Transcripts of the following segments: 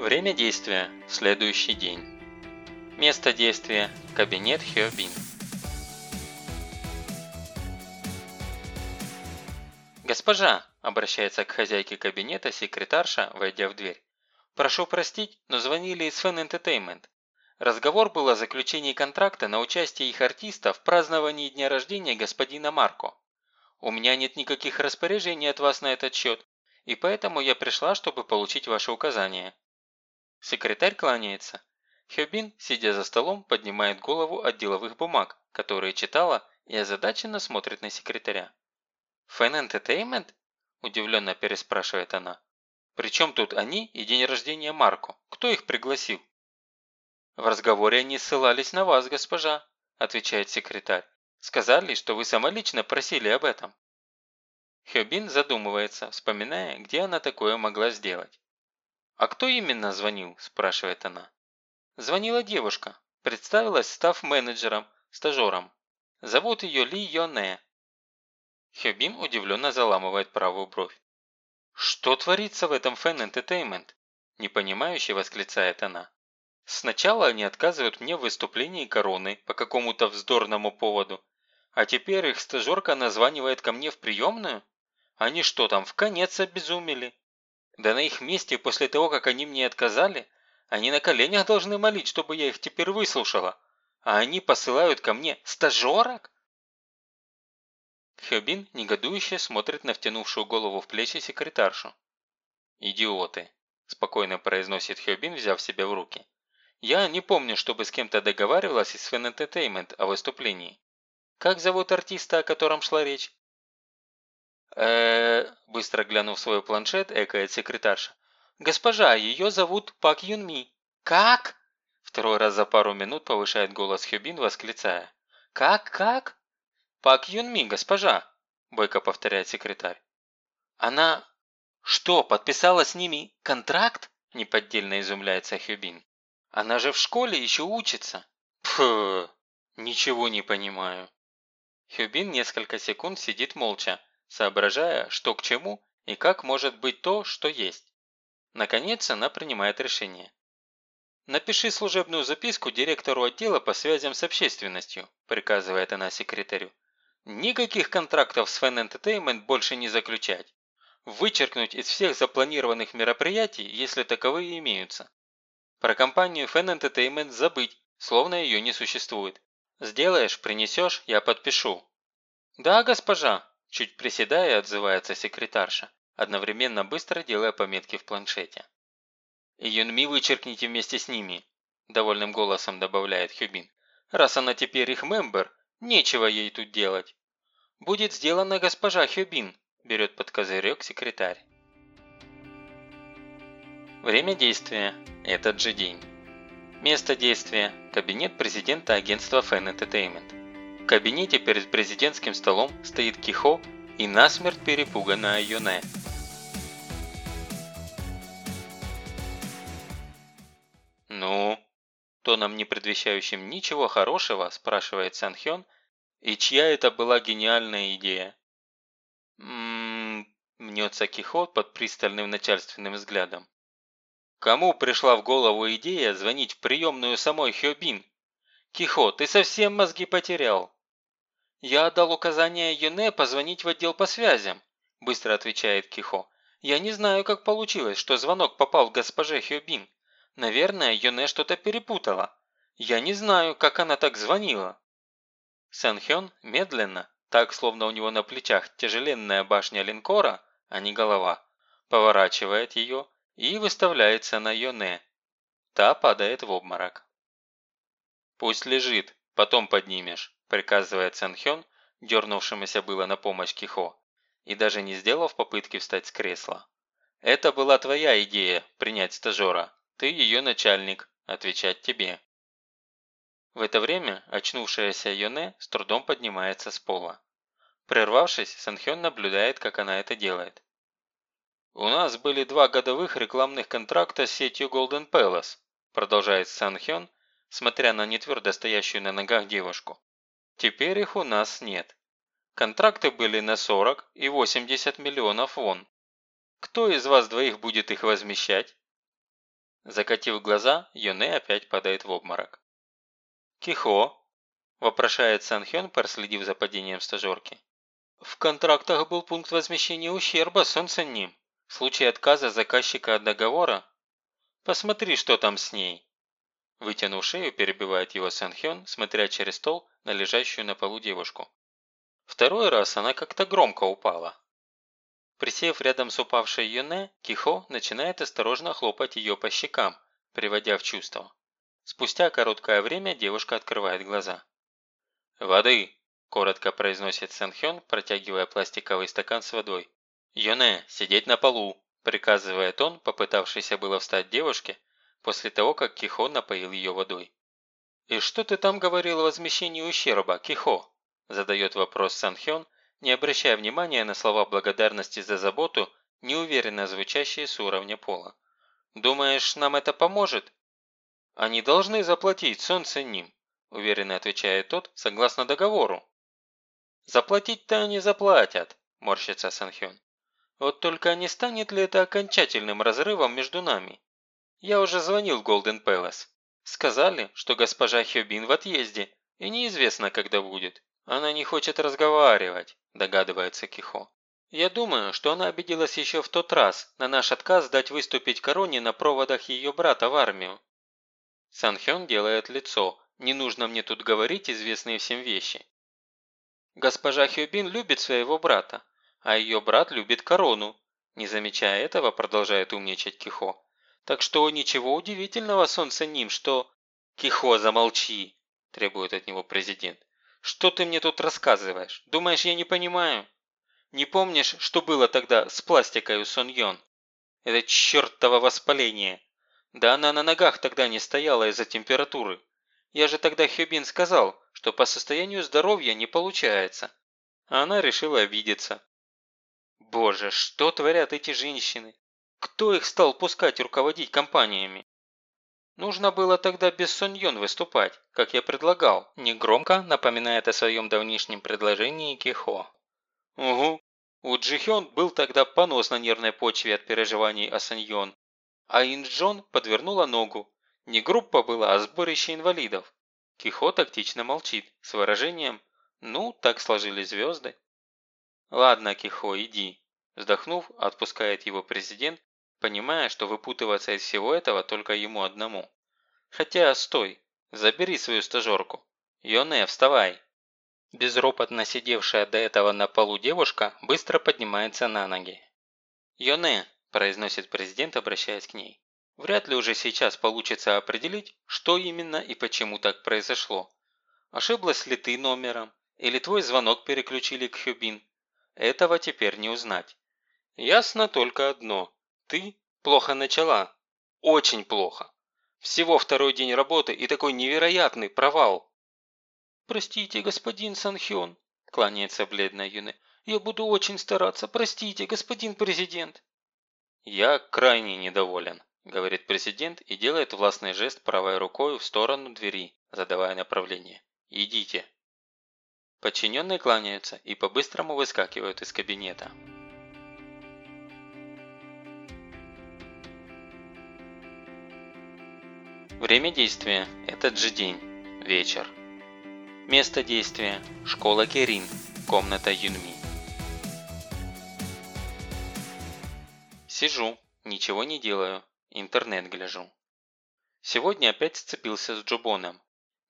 Время действия – следующий день. Место действия – кабинет Хёбин. «Госпожа!» – обращается к хозяйке кабинета секретарша, войдя в дверь. «Прошу простить, но звонили из Fan Entertainment. Разговор был о заключении контракта на участие их артиста в праздновании дня рождения господина Марко. У меня нет никаких распоряжений от вас на этот счет, и поэтому я пришла, чтобы получить ваши указания». Секретарь кланяется. Хёбин, сидя за столом, поднимает голову от деловых бумаг, которые читала, и озадаченно смотрит на секретаря. «Фэн Entertainment?» – удивленно переспрашивает она. «При чем тут они и день рождения Марко? Кто их пригласил?» «В разговоре они ссылались на вас, госпожа», – отвечает секретарь. «Сказали, что вы самолично просили об этом». Хёбин задумывается, вспоминая, где она такое могла сделать. «А кто именно звонил?» – спрашивает она. Звонила девушка, представилась став менеджером, стажером. Зовут ее Ли Йоне. Хёбин удивленно заламывает правую бровь. «Что творится в этом Fan Entertainment?» – непонимающе восклицает она. «Сначала они отказывают мне в выступлении короны по какому-то вздорному поводу, а теперь их стажерка названивает ко мне в приемную? Они что там, в конец обезумели?» Да на их месте, после того, как они мне отказали, они на коленях должны молить, чтобы я их теперь выслушала. А они посылают ко мне стажерок? Хёбин негодующе смотрит на втянувшую голову в плечи секретаршу. «Идиоты!» – спокойно произносит Хёбин, взяв себя в руки. «Я не помню, чтобы с кем-то договаривалась из Fan Entertainment о выступлении. Как зовут артиста, о котором шла речь?» Э быстро глянув в свой планшет, экает секретарша. «Госпожа, ее зовут Пак Юнми». «Как?» Второй раз за пару минут повышает голос Хюбин, восклицая. «Как, как?» «Пак Юнми, госпожа», бойко повторяет секретарь. «Она что, подписала с ними контракт?» неподдельно изумляется Хюбин. «Она же в школе еще учится». «Пф, ничего не понимаю». Хюбин несколько секунд сидит молча, соображая, что к чему и как может быть то, что есть. Наконец она принимает решение. «Напиши служебную записку директору отдела по связям с общественностью», приказывает она секретарю. «Никаких контрактов с Fan Entertainment больше не заключать. Вычеркнуть из всех запланированных мероприятий, если таковые имеются. Про компанию Fan Entertainment забыть, словно ее не существует. Сделаешь, принесешь, я подпишу». «Да, госпожа», Чуть приседая, отзывается секретарша, одновременно быстро делая пометки в планшете. «И Юнми вычеркните вместе с ними», – довольным голосом добавляет Хюбин. «Раз она теперь их мембер, нечего ей тут делать». «Будет сделано госпожа Хюбин», – берет под козырек секретарь. Время действия – этот же день. Место действия – кабинет президента агентства Fan Entertainment кабинете перед президентским столом стоит Кихо и насмерть перепуганная Юне. «Ну?» – тоном не предвещающим ничего хорошего, спрашивает Санхён, и чья это была гениальная идея? «Ммм...» – мнется Кихо под пристальным начальственным взглядом. Кому пришла в голову идея звонить в приемную самой Хёбин? Кихо, ты совсем мозги потерял. «Я отдал указание Юне позвонить в отдел по связям», – быстро отвечает Кихо. «Я не знаю, как получилось, что звонок попал к госпоже Хёбин. Наверное, Юне что-то перепутала. Я не знаю, как она так звонила». Сэн Хён медленно, так словно у него на плечах тяжеленная башня линкора, а не голова, поворачивает ее и выставляется на Йоне. Та падает в обморок. «Пусть лежит, потом поднимешь», приказывает Сэнхён, дернувшемуся было на помощь Кихо, и даже не сделав попытки встать с кресла. «Это была твоя идея – принять стажера. Ты ее начальник, отвечать тебе». В это время очнувшаяся Йоне с трудом поднимается с пола. Прервавшись, Санхён наблюдает, как она это делает. «У нас были два годовых рекламных контракта с сетью Golden Palace», продолжает Санхён, смотря на нетвердо стоящую на ногах девушку. Теперь их у нас нет. Контракты были на 40 и 80 миллионов вон. Кто из вас двоих будет их возмещать? Закатив глаза, Юне опять падает в обморок. «Кихо?» – вопрошает Санхён, проследив за падением стажерки. «В контрактах был пункт возмещения ущерба, солнце. В случае отказа заказчика от договора Посмотри, что там с ней!» Вытянув шею, перебивает его Санхён, смотря через стол на лежащую на полу девушку. Второй раз она как-то громко упала. Присев рядом с упавшей Юне, Кихо начинает осторожно хлопать ее по щекам, приводя в чувство. Спустя короткое время девушка открывает глаза. «Воды!» – коротко произносит Санхён, протягивая пластиковый стакан с водой. «Юне, сидеть на полу!» – приказывает он, попытавшийся было встать девушке, после того, как Кихо напоил ее водой. «И что ты там говорил о возмещении ущерба, Кихо?» – задает вопрос Санхён, не обращая внимания на слова благодарности за заботу, неуверенно звучащие с уровня пола. «Думаешь, нам это поможет?» «Они должны заплатить, солнце ним», – уверенно отвечает тот, согласно договору. «Заплатить-то они заплатят», – морщится Санхён. Вот только не станет ли это окончательным разрывом между нами? Я уже звонил в Голден Пэлас. Сказали, что госпожа Хёбин в отъезде, и неизвестно, когда будет. Она не хочет разговаривать, догадывается Кихо. Я думаю, что она обиделась еще в тот раз на наш отказ дать выступить короне на проводах ее брата в армию. Санхён делает лицо. Не нужно мне тут говорить известные всем вещи. Госпожа Хёбин любит своего брата, а ее брат любит корону. Не замечая этого, продолжает умничать Кихо. Так что ничего удивительного, солнце ним, что... Кихо, замолчи, требует от него президент. Что ты мне тут рассказываешь? Думаешь, я не понимаю? Не помнишь, что было тогда с пластикой у Сон Йон? Это чертово воспаление. Да она на ногах тогда не стояла из-за температуры. Я же тогда Хёбин сказал, что по состоянию здоровья не получается. А она решила обидеться. Боже, что творят эти женщины? Кто их стал пускать руководить компаниями? Нужно было тогда без Соньон выступать, как я предлагал, негромко напоминает о своем давнишнем предложении Кихо. Угу, у Джихён был тогда понос на нервной почве от переживаний о Соньон, а Инджон подвернула ногу. Не группа была, а сборище инвалидов. Кихо тактично молчит, с выражением «ну, так сложились звезды». «Ладно, Кихо, иди, Вздохнув, отпускает его президент, понимая, что выпутываться из всего этого только ему одному. Хотя, стой, забери свою стажерку. Йоне, вставай. Безропотно сидевшая до этого на полу девушка быстро поднимается на ноги. «Йоне», – произносит президент, обращаясь к ней, – «вряд ли уже сейчас получится определить, что именно и почему так произошло. Ошиблась ли ты номером, или твой звонок переключили к Хюбин? Этого теперь не узнать. Ясно только одно. Ты плохо начала. Очень плохо. Всего второй день работы и такой невероятный провал. «Простите, господин Санхён», – кланяется бледная Юне. «Я буду очень стараться. Простите, господин президент». «Я крайне недоволен», – говорит президент и делает властный жест правой рукой в сторону двери, задавая направление. «Идите». Подчиненные кланяются и по-быстрому выскакивают из кабинета. Время действия – этот же день, вечер. Место действия – школа Керин, комната Юнми. Сижу, ничего не делаю, интернет гляжу. Сегодня опять сцепился с Джубоном.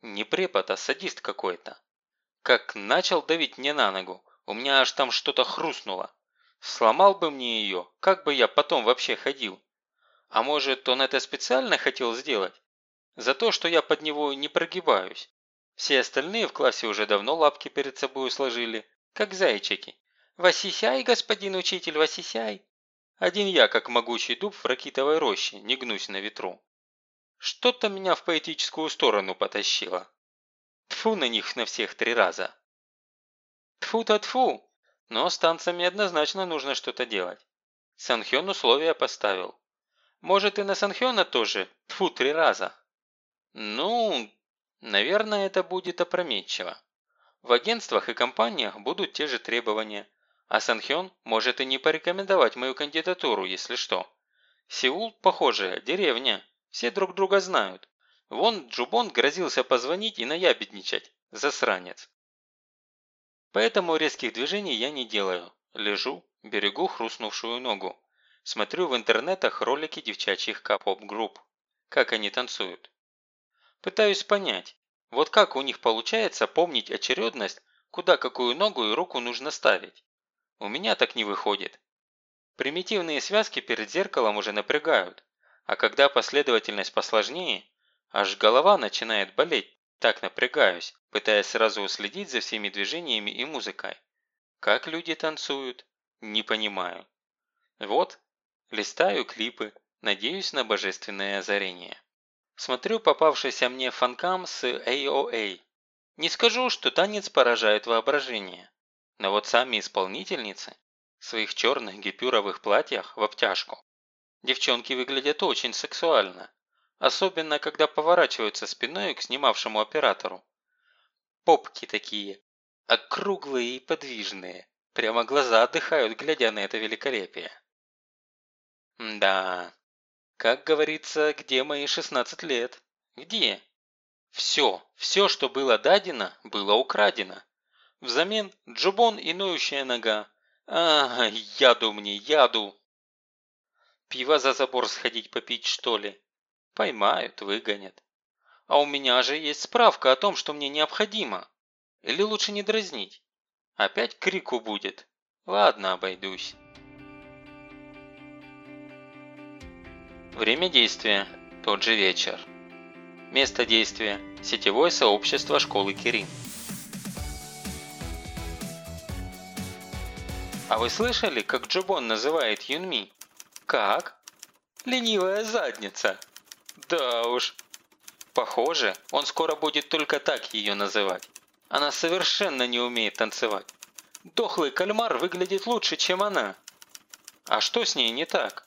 Не препод, а садист какой-то. Как начал давить мне на ногу, у меня аж там что-то хрустнуло. Сломал бы мне ее, как бы я потом вообще ходил. А может, он это специально хотел сделать? За то, что я под него не прогибаюсь. Все остальные в классе уже давно лапки перед собой сложили, как зайчики. «Васисяй, господин учитель, васисяй!» Один я, как могучий дуб в ракитовой роще, не гнусь на ветру. Что-то меня в поэтическую сторону потащило. Тфу на них на всех три раза. Тфу-то тфу, но с танцами однозначно нужно что-то делать. Санхён условия поставил. Может и на Санхёна тоже, тфу три раза. Ну, наверное, это будет опрометчиво. В агентствах и компаниях будут те же требования, а Санхён может и не порекомендовать мою кандидатуру, если что. Сеул, похоже, деревня, Все друг друга знают. Вон Джубон грозился позвонить и наябедничать. Засранец. Поэтому резких движений я не делаю. Лежу, берегу хрустнувшую ногу. Смотрю в интернетах ролики девчачьих капоп-групп. Как они танцуют. Пытаюсь понять, вот как у них получается помнить очередность, куда какую ногу и руку нужно ставить. У меня так не выходит. Примитивные связки перед зеркалом уже напрягают, а когда последовательность посложнее, аж голова начинает болеть, так напрягаюсь, пытаясь сразу уследить за всеми движениями и музыкой. Как люди танцуют? Не понимаю. Вот, листаю клипы, надеюсь на божественное озарение. Смотрю попавшийся мне фанкам с AOA. Не скажу, что танец поражает воображение, но вот сами исполнительницы в своих черных гипюровых платьях в обтяжку. Девчонки выглядят очень сексуально, особенно когда поворачиваются спиной к снимавшему оператору. Попки такие, округлые и подвижные, прямо глаза отдыхают, глядя на это великолепие. Да, как говорится, где мои 16 лет? Где? Все, все, что было дадено, было украдено. Взамен джубон и ноющая нога. А, яду мне, яду. Пиво за забор сходить попить, что ли? Поймают, выгонят. А у меня же есть справка о том, что мне необходимо. Или лучше не дразнить? Опять крику будет. Ладно, обойдусь. Время действия – тот же вечер. Место действия – сетевое сообщество школы Кирин. А вы слышали, как Джубон называет Юнми? Как? Ленивая задница. Да уж. Похоже, он скоро будет только так ее называть. Она совершенно не умеет танцевать. Дохлый кальмар выглядит лучше, чем она. А что с ней не так?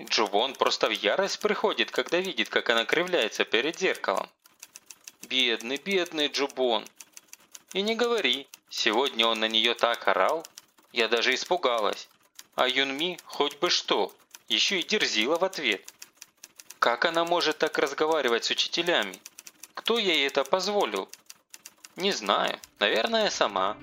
Джувон просто в ярость приходит, когда видит, как она кривляется перед зеркалом. Бедный, бедный Джубон. И не говори, сегодня он на нее так орал. Я даже испугалась. А Юнми хоть бы что, еще и дерзила в ответ. Как она может так разговаривать с учителями? Кто ей это позволил? Не знаю, наверное, сама.